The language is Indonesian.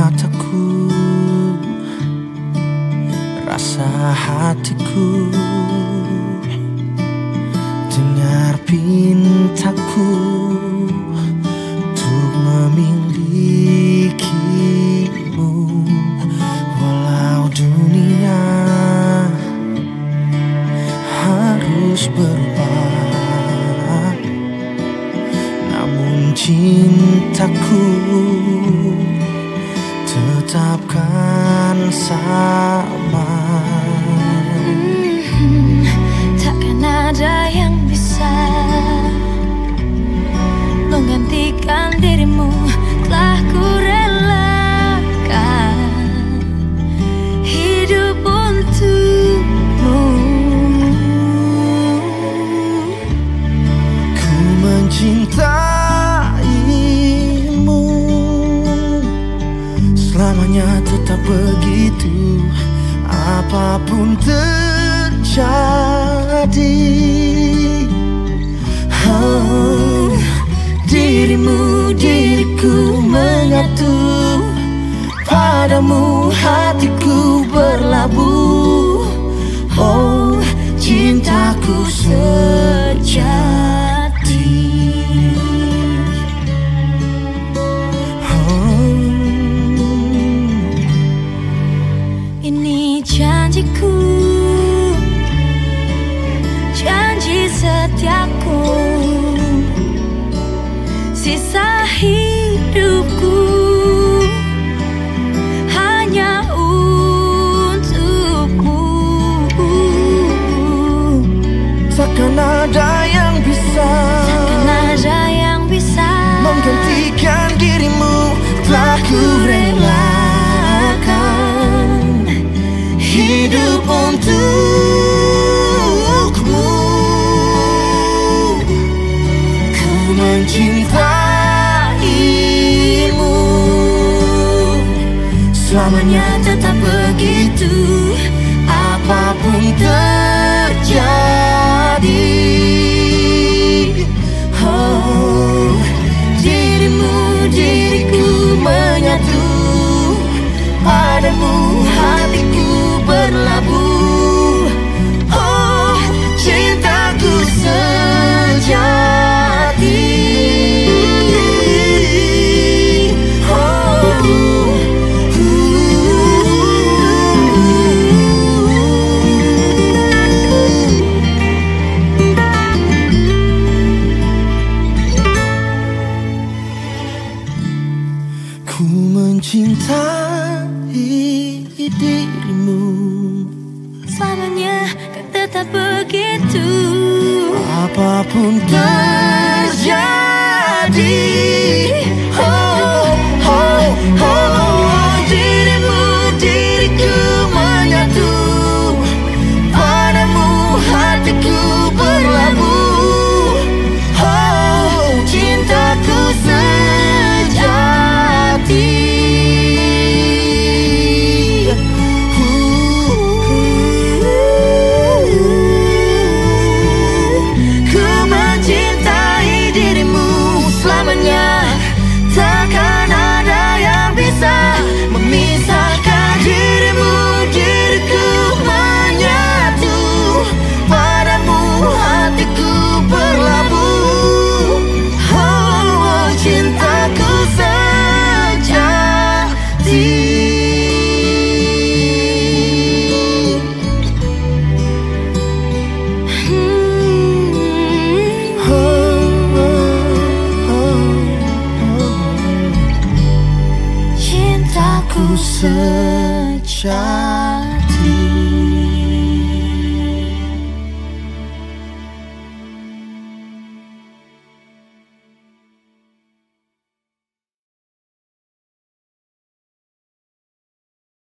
mataku Rasa hatiku. Dengar pintaku Untuk memilikimu. Walau dunia Harus berubah Namun cintaku tetapkan sama. Hmm, Takkan ada yang bisa Menggantikan dirimu. Telah ku relakan Hidup untukmu. Ku mencintai selamanya tetap begitu. Apa pun terjadi oh, Dirimu, diriku menyatu. Padamu hatiku berlabuh. Oh, cintaku sejati Sisa hidupku. Hanya untukmu. Takkan ada yang bisa Takkan ada yang bisa Menggantikan dirimu. Telah ku rela hidup untukmu. Ku mencintaimu Selamanya tetap begitu Apa pun terjadi dirimu. Selamanya kan tetap begitu. Apa pun terjadi ku secara